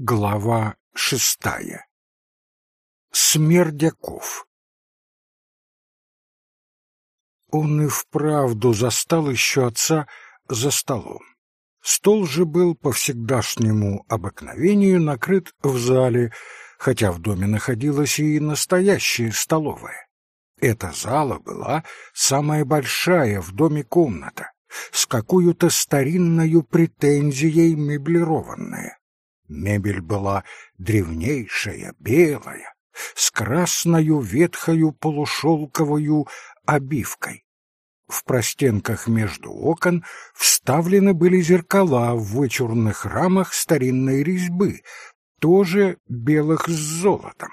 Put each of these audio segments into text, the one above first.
Глава шестая. Смердяков. Он и вправду застал еще отца за столом. Стол же был по всегдашнему обыкновению накрыт в зале, хотя в доме находилась и настоящая столовая. Эта зала была самая большая в доме комната, с какой-то старинною претензией меблированная. Мебель была древнейшая, белая, с красною ветхою полушелковою обивкой. В простенках между окон вставлены были зеркала в вычурных рамах старинной резьбы, тоже белых с золотом.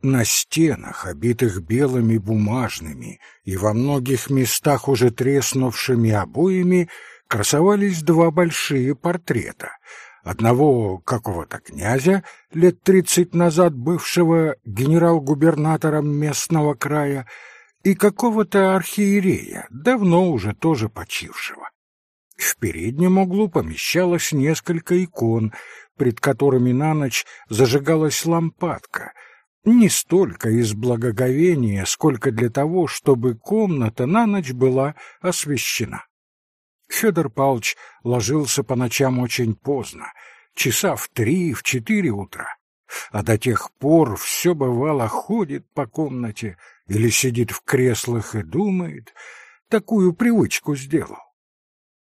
На стенах, обитых белыми бумажными и во многих местах уже треснувшими обоями, красовались два большие портрета — одного какого-то князя, лет тридцать назад бывшего генерал-губернатором местного края, и какого-то архиерея, давно уже тоже почившего. В переднем углу помещалось несколько икон, пред которыми на ночь зажигалась лампадка, не столько из благоговения, сколько для того, чтобы комната на ночь была освещена. Федор Павлович ложился по ночам очень поздно, часа в три, в четыре утра, а до тех пор все бывало ходит по комнате или сидит в креслах и думает, такую привычку сделал.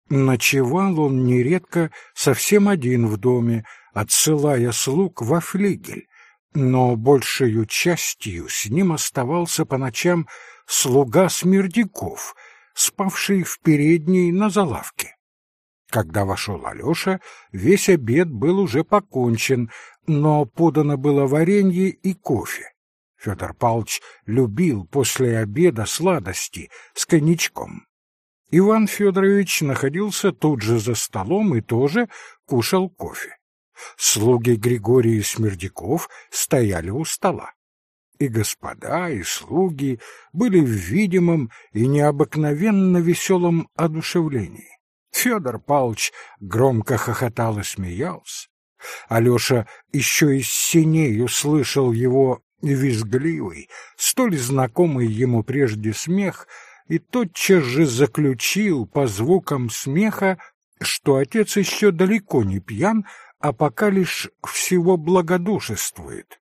Ночевал он нередко совсем один в доме, отсылая слуг во флигель, но большую частью с ним оставался по ночам слуга Смердяков, спавший в передней на залавке. Когда вошел Алеша, весь обед был уже покончен, но подано было варенье и кофе. Федор Павлович любил после обеда сладости с коньячком. Иван Федорович находился тут же за столом и тоже кушал кофе. Слуги Григория Смердяков стояли у стола и господа, и слуги были в видимом и необыкновенно веселом одушевлении. Федор Павлович громко хохотал и смеялся. Алеша еще из синей услышал его визгливый, столь знакомый ему прежде смех, и тотчас же заключил по звукам смеха, что отец еще далеко не пьян, а пока лишь всего благодушествует.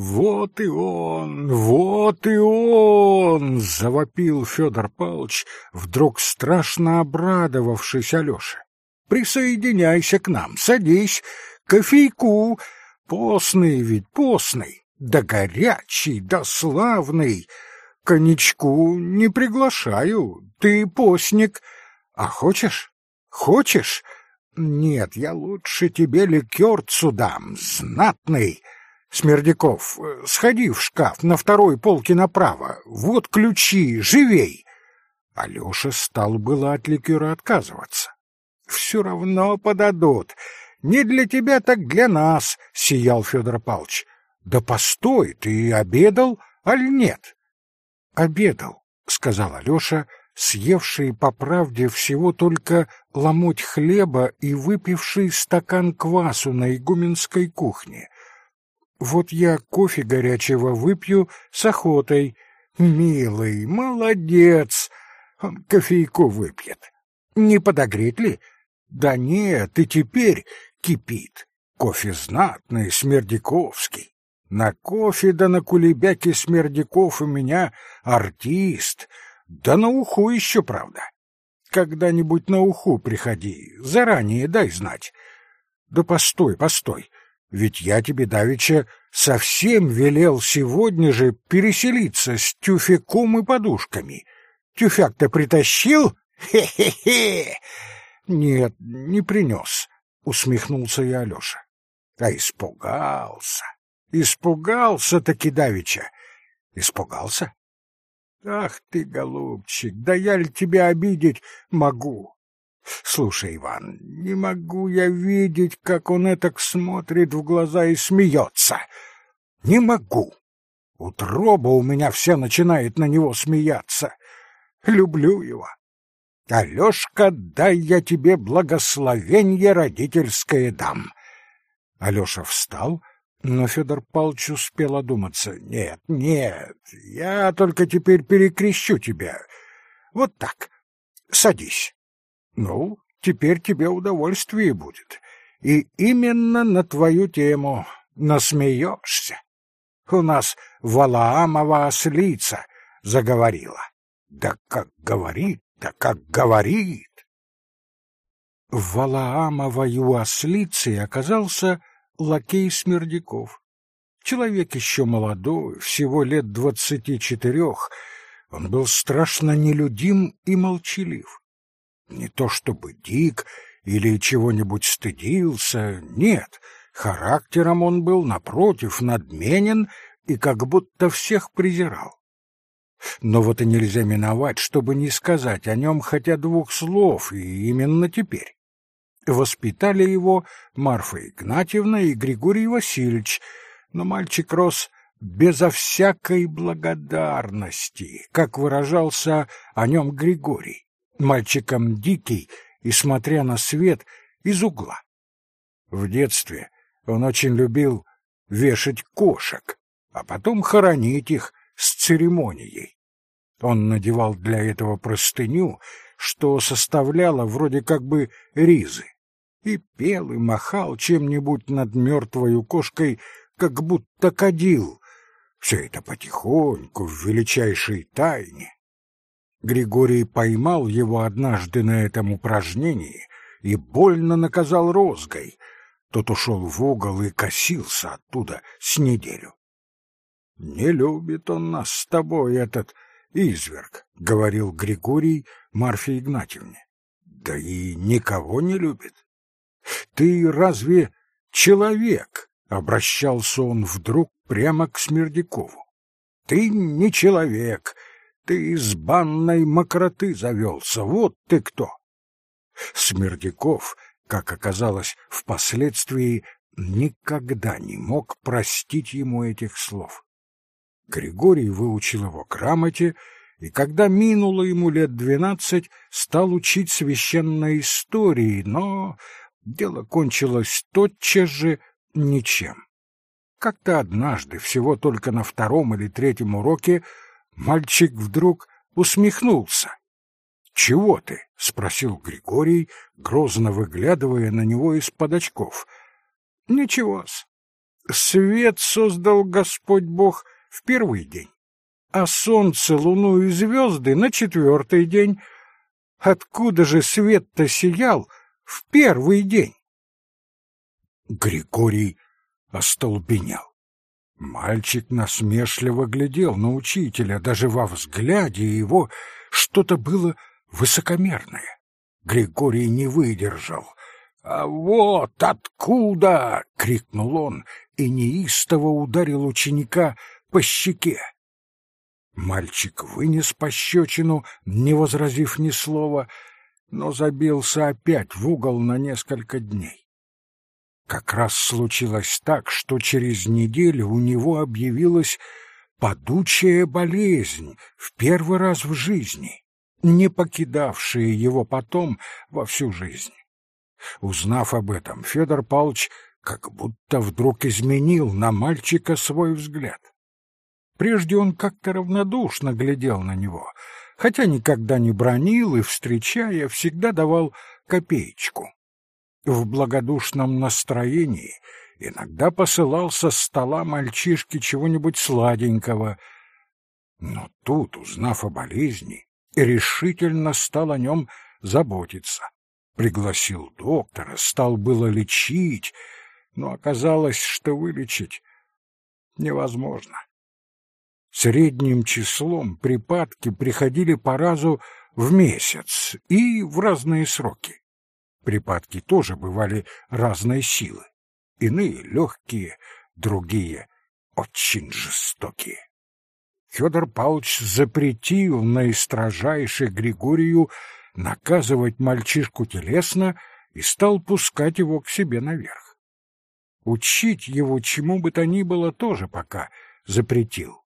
«Вот и он, вот и он!» — завопил Федор Павлович, вдруг страшно обрадовавшись Алёше. «Присоединяйся к нам, садись, кофейку, постный ведь, постный, да горячий, да славный. Коньячку не приглашаю, ты постник. А хочешь? Хочешь? Нет, я лучше тебе ликерцу дам, знатный». Смердяков, э, сходи в шкаф на второй полке направо. Вот ключи, живей. Алёша стал было от ликера отказываться. Все равно подадут. Не для тебя, так для нас, сиял Федор Павлович. Да постой, ты обедал, аль нет? Обедал, сказал Алёша, съевший по правде всего только ломоть хлеба и выпивший стакан квасу на игуменской кухне. Вот я кофе горячего выпью с охотой. Милый, молодец. Кофейку выпьет. Не подогреть ли? Да нет, и теперь кипит. Кофе знатный, смердяковский. На кофе да на кулебяке смердяков у меня артист. Да на уху еще, правда. Когда-нибудь на уху приходи, заранее дай знать. Да постой, постой. Ведь я тебе давеча совсем велел сегодня же переселиться с тюфяком и подушками. Тюфяк-то притащил? Хе-хе-хе! Нет, не принес, — усмехнулся я Алеша. А испугался. Испугался-таки давеча. Испугался? Ах ты, голубчик, да я ли тебя обидеть могу? Слушай, Иван, не могу я видеть, как он этак смотрит в глаза и смеется. Не могу. Утроба у меня вся начинает на него смеяться. Люблю его. Алешка, дай я тебе благословенье родительское дам. Алеша встал, но Федор Павлович успел одуматься. «Нет, нет, я только теперь перекрещу тебя. Вот так. Садись. Ну, теперь тебе удовольствие будет. И именно на твою тему насмеешься. У нас Валаамова ослица заговорила. Да как говорит, да как говорит! В Валаамовою ослицей оказался лакей Смердяков. Человек еще молодой, всего лет двадцати четырех, он был страшно нелюдим и молчалив. Не то чтобы дик или чего-нибудь стыдился, нет, характером он был, напротив, надменен и как будто всех презирал. Но вот и нельзя миновать, чтобы не сказать о нем хотя двух слов, и именно теперь. Воспитали его Марфа Игнатьевна и Григорий Васильевич, но мальчик рос безо всякой благодарности, как выражался о нем Григорий, мальчиком дикий и, смотря на свет, из угла. В детстве он очень любил вешать кошек, а потом хоронить их с церемонией. Он надевал для этого простыню, что составляло вроде как бы ризы, и пел и махал чем-нибудь над мертвой кошкой, как будто кадил. Все это потихоньку, в величайшей тайне. Григорий поймал его однажды на этом упражнении и больно наказал розгой. Тот ушел в угол и косился оттуда с неделю. — Не любит он нас с тобой, этот изверг, — говорил Григорий Марфе Игнатьевне. — Да и никого не любит. Ты разве человек? — обращался он вдруг прямо к Смердякову. — Ты не человек, ты из банной мокроты завелся, вот ты кто! Смердяков, как оказалось впоследствии, никогда не мог простить ему этих слов. Григорий выучил его грамоте, и когда минуло ему лет двенадцать, стал учить священной истории, но дело кончилось тотчас же ничем. Как-то однажды, всего только на втором или третьем уроке, мальчик вдруг усмехнулся. «Чего ты?» — спросил Григорий, грозно выглядывая на него из-под очков. «Ничего-с. Свет создал Господь Бог в первый день, а солнце, луну и звезды на четвертый день. Откуда же свет-то сиял в первый день? Григорий остолбенел. Мальчик насмешливо глядел на учителя, даже во взгляде его что-то было высокомерное. Григорий не выдержал. «А вот откуда!» — крикнул он и неистово ударил ученика по щеке. Мальчик вынес пощечину, не возразив ни слова, но забился опять в угол на несколько дней. Как раз случилось так, что через неделю у него объявилась падучая болезнь в первый раз в жизни, не покидавшая его потом во всю жизнь. Узнав об этом, Федор Павлович как будто вдруг изменил на мальчика свой взгляд. Прежде он как-то равнодушно глядел на него, хотя никогда не бронил и, встречая, всегда давал копеечку. В благодушном настроении иногда посылал со стола мальчишке чего-нибудь сладенького. Но тут, узнав о болезни, решительно стал о нем заботиться. Пригласил доктора, стал было лечить, но оказалось, что вылечить невозможно. Средним числом припадки приходили по разу в месяц и в разные сроки. Припадки тоже бывали разной силы. Иные легкие, другие очень жестокие. Федор Павлович запретил наистрожайше Григорию наказывать мальчишку телесно и стал пускать его к себе наверх. Учить его чему бы то ни было тоже пока запретил.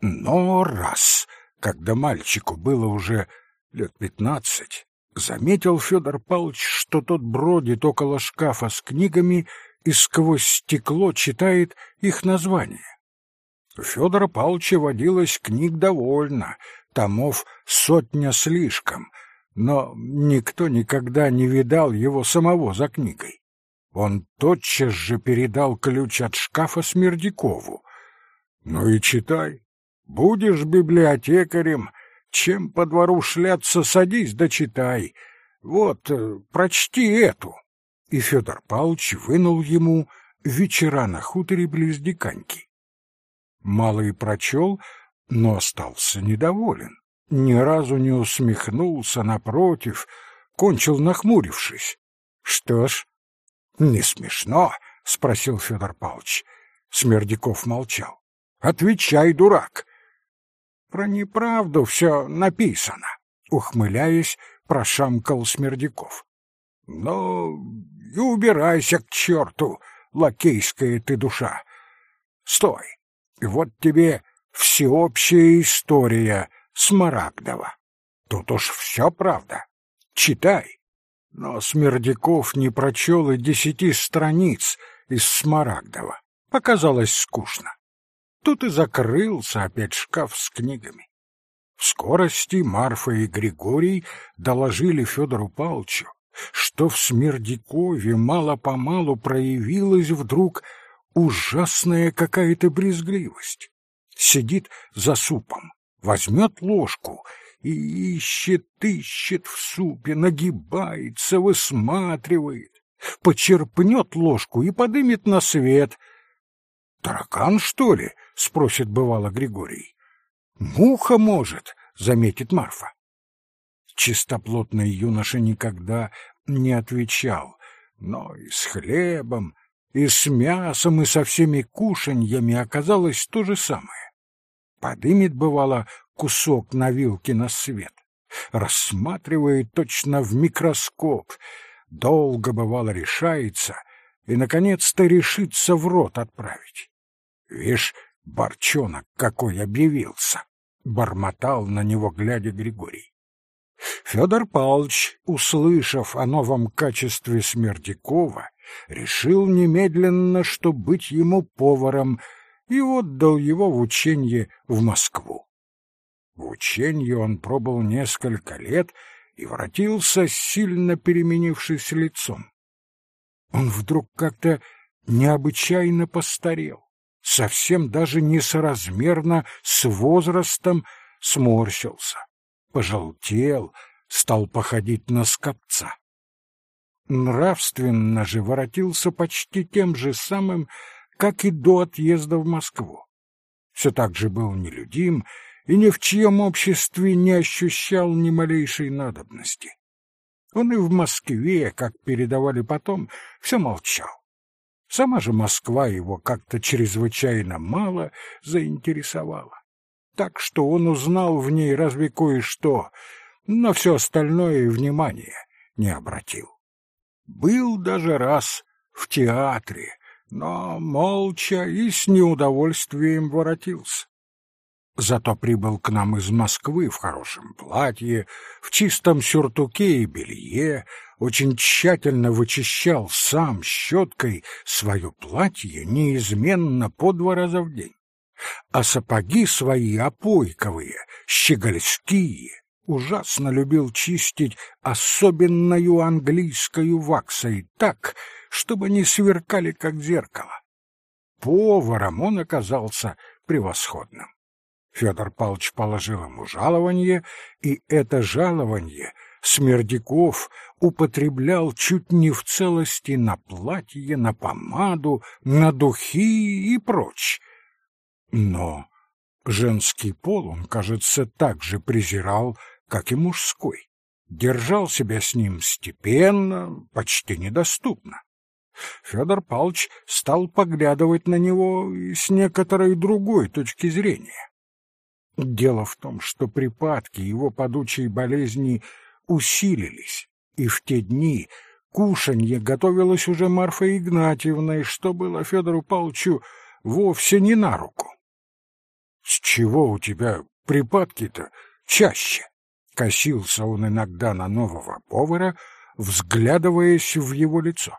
Но раз, когда мальчику было уже лет пятнадцать, заметил Федор Павлович, что тот бродит около шкафа с книгами и сквозь стекло читает их название. У Федора Павловича водилась книг довольно, томов сотня слишком, но никто никогда не видал его самого за книгой. Он тотчас же передал ключ от шкафа Смердякову. «Ну и читай. Будешь библиотекарем, чем по двору шляться, садись да читай. Вот, э, прочти эту». И Федор Павлович вынул ему «Вечера на хуторе близ Диканьки». Малый прочел, но остался недоволен. Ни разу не усмехнулся, напротив, кончил нахмурившись. — Что ж, не смешно? — спросил Федор Павлович. Смердяков молчал. — Отвечай, дурак. — Про неправду все написано, — ухмыляясь, прошамкал Смердяков. — Ну, и убирайся к черту, лакейская ты душа. Стой, вот тебе всеобщая история Смарагдова. Тут уж все правда. Читай. Но Смердяков не прочел и десяти страниц из Смарагдова. Показалось скучно. Тут и закрылся опять шкаф с книгами. В скорости Марфа и Григорий доложили Федору Павловичу, что в Смердякове мало-помалу проявилась вдруг ужасная какая-то брезгливость. Сидит за супом, возьмет ложку и ищет, ищет в супе, нагибается, высматривает, почерпнет ложку и подымет на свет. «Таракан, что ли?» — спросит бывало Григорий. «Муха, может», — заметит Марфа. Чистоплотный юноша никогда не отвечал, но и с хлебом, и с мясом, и со всеми кушаньями оказалось то же самое подымет, бывало, кусок на вилке на свет, рассматривает точно в микроскоп, долго, бывало, решается и, наконец-то, решится в рот отправить. Вишь, борчонок какой объявился! — бормотал на него, глядя Григорий. Федор Павлович, услышав о новом качестве Смердякова, решил немедленно, что быть ему поваром — и отдал его в ученье в Москву. В ученье он пробыл несколько лет и воротился, сильно переменившись лицом. Он вдруг как-то необычайно постарел, совсем даже несоразмерно с возрастом сморщился, пожелтел, стал походить на скопца. Нравственно же воротился почти тем же самым, как и до отъезда в Москву. Все так же был нелюдим и ни в чьем обществе не ощущал ни малейшей надобности. Он и в Москве, как передавали потом, все молчал. Сама же Москва его как-то чрезвычайно мало заинтересовала. Так что он узнал в ней разве кое-что, но все остальное внимания не обратил. Был даже раз в театре, но молча и с неудовольствием воротился. Зато прибыл к нам из Москвы в хорошем платье, в чистом сюртуке и белье, очень тщательно вычищал сам щеткой свое платье неизменно по два раза в день. А сапоги свои опойковые, щегольские, ужасно любил чистить особенную английскую ваксой так, чтобы не сверкали, как зеркало. Поваром он оказался превосходным. Федор Павлович положил ему жалование, и это жалование Смердяков употреблял чуть не в целости на платье, на помаду, на духи и прочь. Но женский пол он, кажется, так же презирал, как и мужской. Держал себя с ним степенно, почти недоступно. Федор Павлович стал поглядывать на него с некоторой другой точки зрения. Дело в том, что припадки его подучей болезни усилились, и в те дни кушанье готовилось уже Марфа Игнатьевна, и что было Федору Павловичу вовсе не на руку. — С чего у тебя припадки-то чаще? — косился он иногда на нового повара, взглядываясь в его лицо.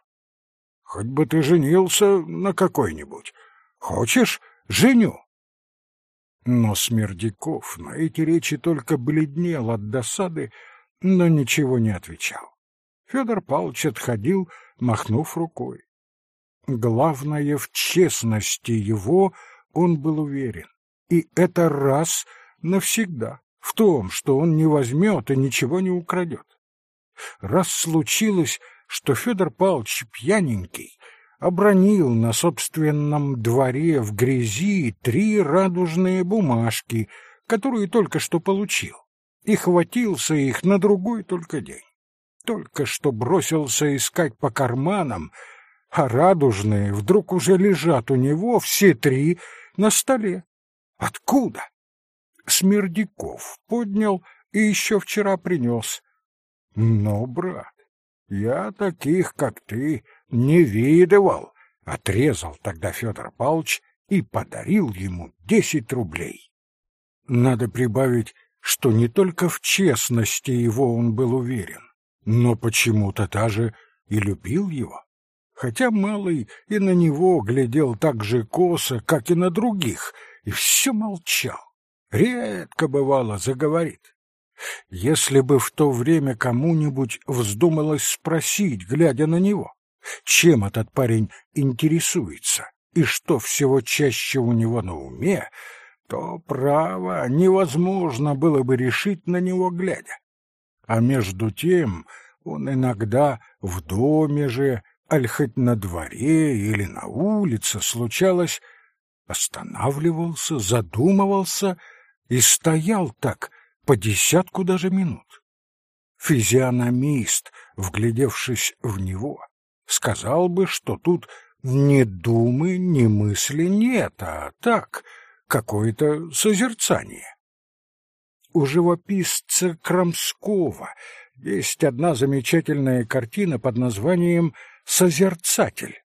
Хоть бы ты женился на какой-нибудь. Хочешь, женю?» Но Смердяков на эти речи только бледнел от досады, но ничего не отвечал. Федор Павлович отходил, махнув рукой. Главное, в честности его он был уверен. И это раз навсегда в том, что он не возьмет и ничего не украдет. Раз случилось, что Федор Павлович пьяненький обронил на собственном дворе в грязи три радужные бумажки, которые только что получил, и хватился их на другой только день. Только что бросился искать по карманам, а радужные вдруг уже лежат у него все три на столе. Откуда? Смердяков поднял и еще вчера принес. Но, брат, я таких, как ты, не видывал, — отрезал тогда Федор Павлович и подарил ему десять рублей. Надо прибавить, что не только в честности его он был уверен, но почему-то даже и любил его. Хотя малый и на него глядел так же косо, как и на других, и все молчал. Редко бывало заговорит. Если бы в то время кому-нибудь вздумалось спросить, глядя на него, чем этот парень интересуется и что всего чаще у него на уме, то, право, невозможно было бы решить на него глядя. А между тем он иногда в доме же, аль хоть на дворе или на улице случалось, останавливался, задумывался и стоял так по десятку даже минут. Физиономист, вглядевшись в него, сказал бы, что тут ни думы, ни мысли нет, а так, какое-то созерцание. У живописца Крамского есть одна замечательная картина под названием «Созерцатель».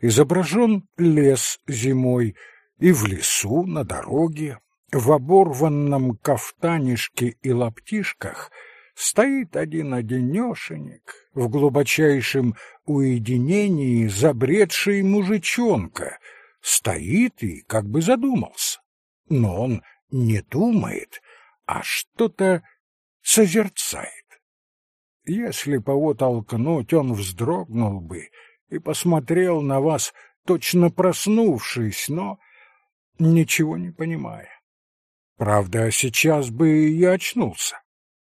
Изображен лес зимой, и в лесу, на дороге, в оборванном кафтанишке и лаптишках стоит один-одинешенек в глубочайшем уединении забредший мужичонка, стоит и как бы задумался. Но он не думает, а что-то созерцает. Если бы его толкнуть, он вздрогнул бы и посмотрел на вас, точно проснувшись, но ничего не понимая. Правда, сейчас бы и очнулся.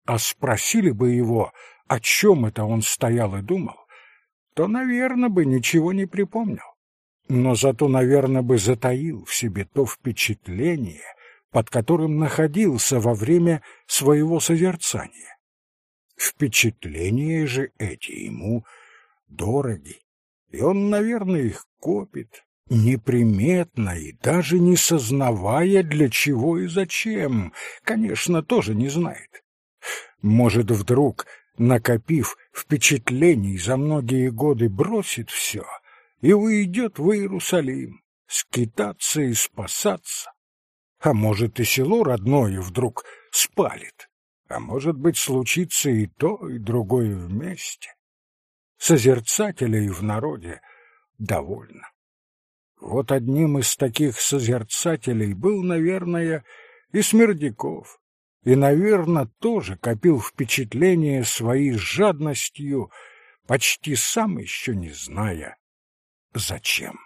А спросили бы его, о чем это он стоял и думал, то, наверное, бы ничего не припомнил. Но зато, наверное, бы затаил в себе то впечатление, под которым находился во время своего созерцания. Впечатления же эти ему дороги, и он, наверное, их копит, неприметно и даже не сознавая, для чего и зачем, конечно, тоже не знает. Может, вдруг, накопив впечатлений за многие годы, бросит все и уйдет в Иерусалим, скитаться и спасаться. А может, и село родное вдруг спалит, а может быть, случится и то, и другое вместе. Созерцателей в народе довольно. Вот одним из таких созерцателей был, наверное, и Смердяков, и, наверное, тоже копил впечатления своей жадностью, почти сам еще не зная, зачем.